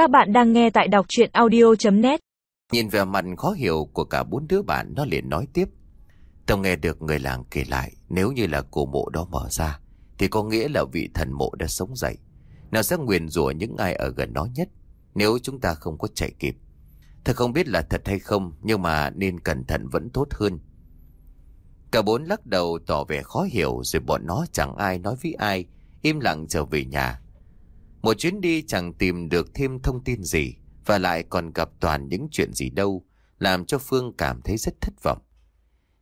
Các bạn đang nghe tại đọc chuyện audio.net Nhìn vẻ mặt khó hiểu của cả bốn đứa bạn nó liền nói tiếp. Tao nghe được người làng kể lại nếu như là cổ mộ đó mở ra thì có nghĩa là vị thần mộ đã sống dậy. Nó sẽ nguyền rủa những ai ở gần nó nhất nếu chúng ta không có chạy kịp. Thật không biết là thật hay không nhưng mà nên cẩn thận vẫn tốt hơn. Cả bốn lắc đầu tỏ vẻ khó hiểu rồi bọn nó chẳng ai nói với ai, im lặng trở về nhà. Một chuyến đi chẳng tìm được thêm thông tin gì và lại còn gặp toàn những chuyện gì đâu, làm cho Phương cảm thấy rất thất vọng.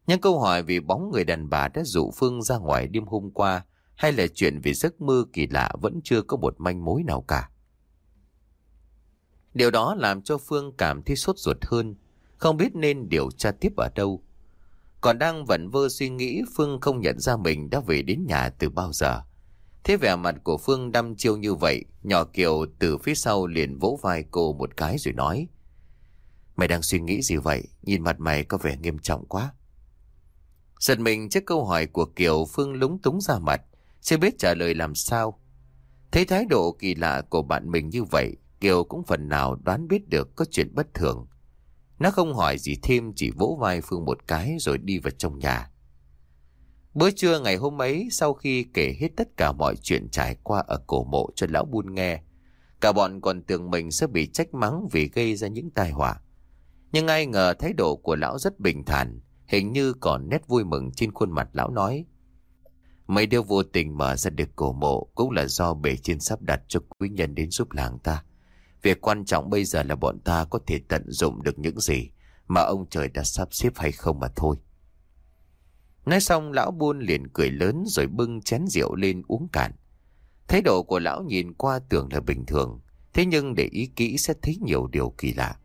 Những câu hỏi vì bóng người đàn bà đã dụ Phương ra ngoài đêm hôm qua hay là chuyện về giấc mơ kỳ lạ vẫn chưa có một manh mối nào cả. Điều đó làm cho Phương cảm thấy sốt ruột hơn, không biết nên điều tra tiếp ở đâu. Còn đang vẩn vơ suy nghĩ Phương không nhận ra mình đã về đến nhà từ bao giờ. Thế vẻ mặt của Phương đăm chiêu như vậy, nhỏ Kiều từ phía sau liền vỗ vai cô một cái rồi nói. Mày đang suy nghĩ gì vậy? Nhìn mặt mày có vẻ nghiêm trọng quá. Giật mình trước câu hỏi của Kiều Phương lúng túng ra mặt, chưa biết trả lời làm sao. Thấy thái độ kỳ lạ của bạn mình như vậy, Kiều cũng phần nào đoán biết được có chuyện bất thường. Nó không hỏi gì thêm chỉ vỗ vai Phương một cái rồi đi vào trong nhà. Bữa trưa ngày hôm ấy sau khi kể hết tất cả mọi chuyện trải qua ở cổ mộ cho lão buôn nghe, cả bọn còn tưởng mình sẽ bị trách mắng vì gây ra những tai họa. Nhưng ai ngờ thái độ của lão rất bình thản, hình như còn nét vui mừng trên khuôn mặt lão nói. Mấy đứa vô tình mở ra được cổ mộ cũng là do bề trên sắp đặt cho quý nhân đến giúp làng ta. Việc quan trọng bây giờ là bọn ta có thể tận dụng được những gì mà ông trời đã sắp xếp hay không mà thôi. Nói xong lão buôn liền cười lớn rồi bưng chén rượu lên uống cạn. Thái độ của lão nhìn qua tưởng là bình thường, thế nhưng để ý kỹ sẽ thấy nhiều điều kỳ lạ.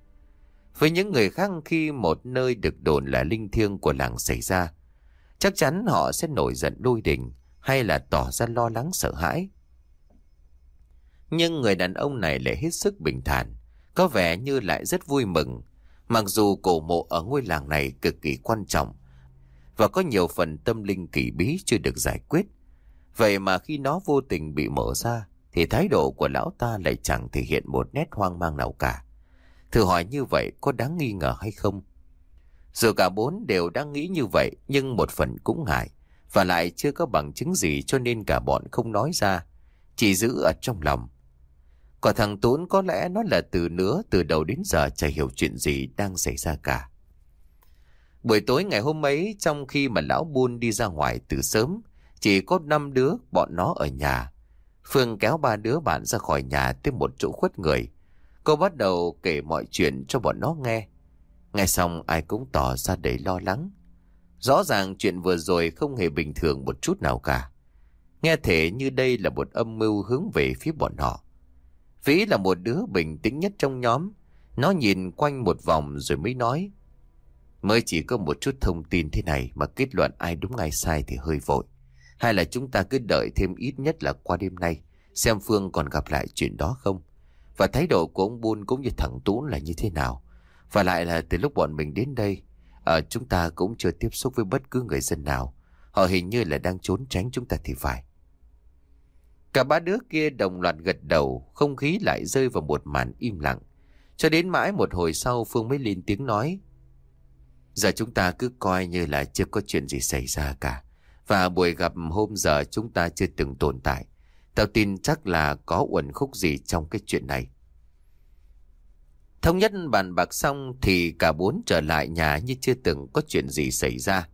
Với những người khác khi một nơi được đồn là linh thiêng của làng xảy ra, chắc chắn họ sẽ nổi giận đôi đình hay là tỏ ra lo lắng sợ hãi. Nhưng người đàn ông này lại hết sức bình thản, có vẻ như lại rất vui mừng. Mặc dù cổ mộ ở ngôi làng này cực kỳ quan trọng và có nhiều phần tâm linh kỳ bí chưa được giải quyết. Vậy mà khi nó vô tình bị mở ra thì thái độ của lão ta lại chẳng thể hiện một nét hoang mang nào cả. Thử hỏi như vậy có đáng nghi ngờ hay không? Dù cả bốn đều đang nghĩ như vậy nhưng một phần cũng ngại và lại chưa có bằng chứng gì cho nên cả bọn không nói ra, chỉ giữ ở trong lòng. Còn thằng Tốn có lẽ nó là từ nữa từ đầu đến giờ chả hiểu chuyện gì đang xảy ra cả. Buổi tối ngày hôm ấy trong khi mà lão buôn đi ra ngoài từ sớm, chỉ có năm đứa bọn nó ở nhà. Phương kéo ba đứa bạn ra khỏi nhà tới một chỗ khuất người. Cô bắt đầu kể mọi chuyện cho bọn nó nghe. Nghe xong ai cũng tỏ ra đầy lo lắng. Rõ ràng chuyện vừa rồi không hề bình thường một chút nào cả. Nghe thể như đây là một âm mưu hướng về phía bọn họ. Vĩ là một đứa bình tĩnh nhất trong nhóm. Nó nhìn quanh một vòng rồi mới nói. Mới chỉ có một chút thông tin thế này mà kết luận ai đúng ai sai thì hơi vội. Hay là chúng ta cứ đợi thêm ít nhất là qua đêm nay, xem Phương còn gặp lại chuyện đó không? Và thái độ của ông Buôn cũng như thằng Tú là như thế nào? Và lại là từ lúc bọn mình đến đây, ở chúng ta cũng chưa tiếp xúc với bất cứ người dân nào. Họ hình như là đang trốn tránh chúng ta thì phải. Cả ba đứa kia đồng loạt gật đầu, không khí lại rơi vào một màn im lặng. Cho đến mãi một hồi sau Phương mới lên tiếng nói. Giờ chúng ta cứ coi như là chưa có chuyện gì xảy ra cả. Và buổi gặp hôm giờ chúng ta chưa từng tồn tại. Tao tin chắc là có uẩn khúc gì trong cái chuyện này. Thống nhất bàn bạc xong thì cả bốn trở lại nhà như chưa từng có chuyện gì xảy ra.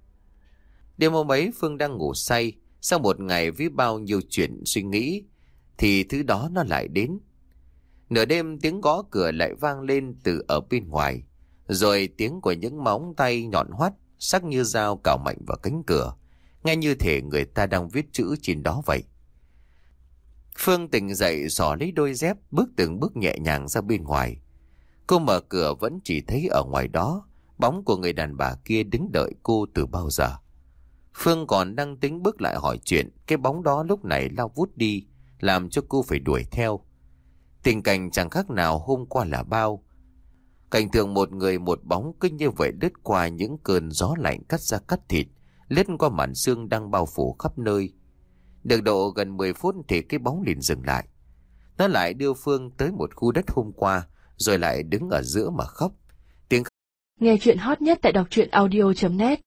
Đêm hôm ấy Phương đang ngủ say, sau một ngày với bao nhiêu chuyện suy nghĩ, thì thứ đó nó lại đến. Nửa đêm tiếng gõ cửa lại vang lên từ ở bên ngoài, rồi tiếng của những móng tay nhọn hoắt, sắc như dao cào mạnh vào cánh cửa, nghe như thể người ta đang viết chữ trên đó vậy. Phương tỉnh dậy xỏ lấy đôi dép, bước từng bước nhẹ nhàng ra bên ngoài. Cô mở cửa vẫn chỉ thấy ở ngoài đó, bóng của người đàn bà kia đứng đợi cô từ bao giờ. Phương còn đang tính bước lại hỏi chuyện, cái bóng đó lúc này lao vút đi, làm cho cô phải đuổi theo. Tình cảnh chẳng khác nào hôm qua là bao. Cảnh tượng một người một bóng cứ như vậy lướt qua những cơn gió lạnh cắt ra cắt thịt, lướt qua màn xương đang bao phủ khắp nơi. Được độ gần 10 phút thì cái bóng liền dừng lại. Nó lại đưa Phương tới một khu đất hôm qua, rồi lại đứng ở giữa mà khóc. Nghe chuyện hot nhất tại đọc truyện audio.net